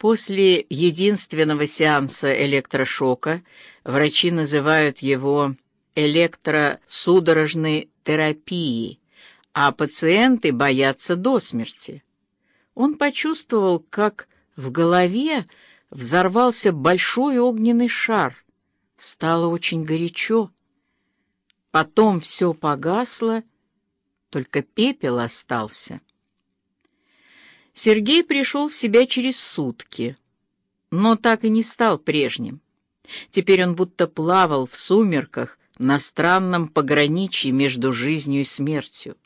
После единственного сеанса электрошока врачи называют его электросудорожной терапией, а пациенты боятся до смерти. Он почувствовал, как в голове взорвался большой огненный шар. Стало очень горячо. Потом все погасло, только пепел остался. Сергей пришел в себя через сутки, но так и не стал прежним. Теперь он будто плавал в сумерках на странном пограничье между жизнью и смертью.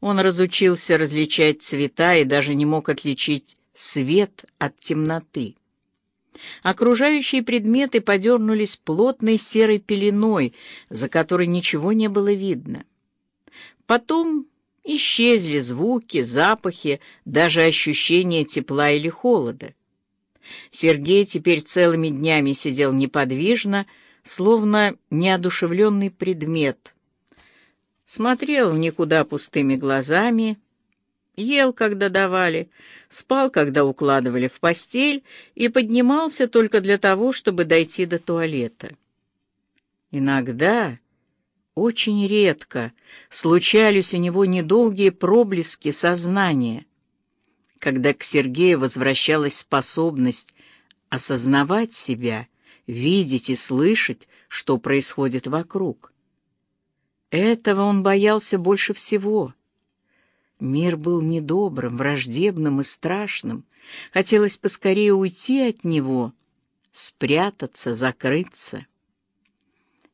Он разучился различать цвета и даже не мог отличить свет от темноты. Окружающие предметы подернулись плотной серой пеленой, за которой ничего не было видно. Потом Исчезли звуки, запахи, даже ощущение тепла или холода. Сергей теперь целыми днями сидел неподвижно, словно неодушевленный предмет. Смотрел в никуда пустыми глазами, ел, когда давали, спал, когда укладывали в постель, и поднимался только для того, чтобы дойти до туалета. Иногда очень редко случались у него недолгие проблески сознания, когда к Сергею возвращалась способность осознавать себя, видеть и слышать, что происходит вокруг. Этого он боялся больше всего. Мир был недобрым, враждебным и страшным. Хотелось поскорее уйти от него, спрятаться, закрыться.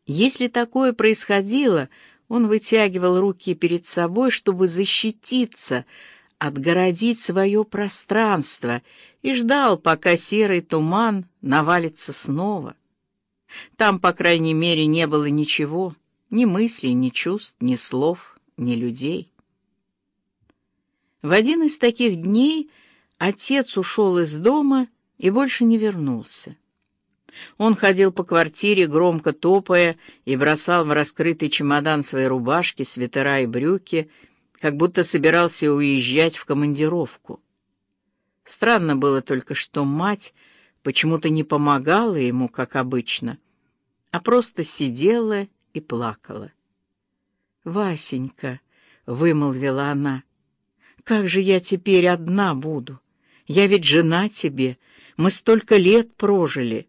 Если такое происходило, он вытягивал руки перед собой, чтобы защититься, отгородить свое пространство, и ждал, пока серый туман навалится снова. Там, по крайней мере, не было ничего, ни мыслей, ни чувств, ни слов, ни людей. В один из таких дней отец ушел из дома и больше не вернулся. Он ходил по квартире, громко топая, и бросал в раскрытый чемодан свои рубашки, свитера и брюки, как будто собирался уезжать в командировку. Странно было только, что мать почему-то не помогала ему, как обычно, а просто сидела и плакала. «Васенька», — вымолвила она, — «как же я теперь одна буду? Я ведь жена тебе, мы столько лет прожили».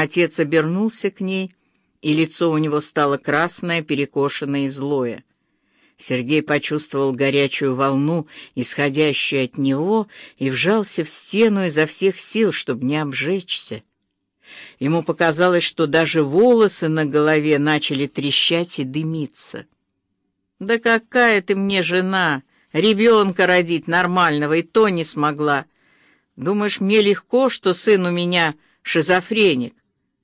Отец обернулся к ней, и лицо у него стало красное, перекошенное и злое. Сергей почувствовал горячую волну, исходящую от него, и вжался в стену изо всех сил, чтобы не обжечься. Ему показалось, что даже волосы на голове начали трещать и дымиться. «Да какая ты мне жена! Ребенка родить нормального и то не смогла! Думаешь, мне легко, что сын у меня шизофреник?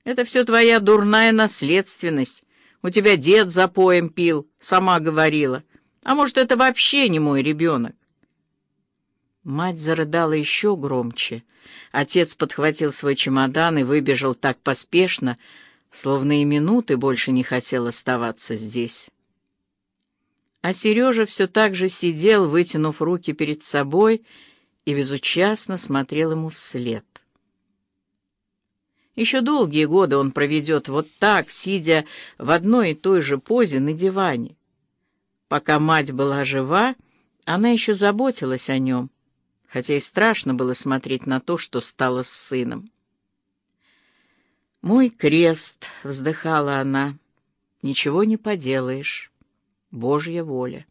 Это все твоя дурная наследственность. У тебя дед за поем пил, сама говорила. А может, это вообще не мой ребенок?» Мать зарыдала еще громче. Отец подхватил свой чемодан и выбежал так поспешно, словно и минуты больше не хотел оставаться здесь. А Сережа все так же сидел, вытянув руки перед собой, и безучастно смотрел ему вслед. Еще долгие годы он проведет вот так, сидя в одной и той же позе на диване. Пока мать была жива, она еще заботилась о нем, хотя и страшно было смотреть на то, что стало с сыном. «Мой крест», — вздыхала она, — «ничего не поделаешь, Божья воля».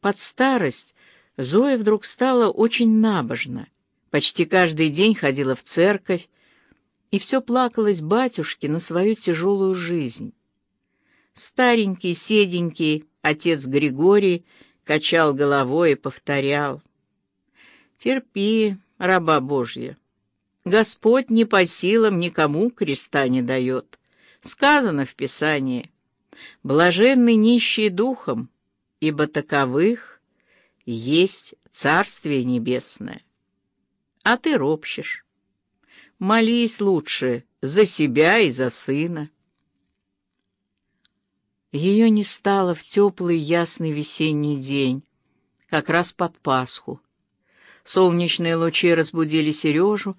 Под старость Зоя вдруг стала очень набожна, почти каждый день ходила в церковь, и все плакалось батюшке на свою тяжелую жизнь. Старенький, седенький отец Григорий качал головой и повторял. «Терпи, раба Божья, Господь не по силам никому креста не дает. Сказано в Писании, «Блаженны нищие духом, ибо таковых есть Царствие Небесное». А ты ропщешь. Молись лучше за себя и за сына. Ее не стало в теплый ясный весенний день, как раз под Пасху. Солнечные лучи разбудили Сережу,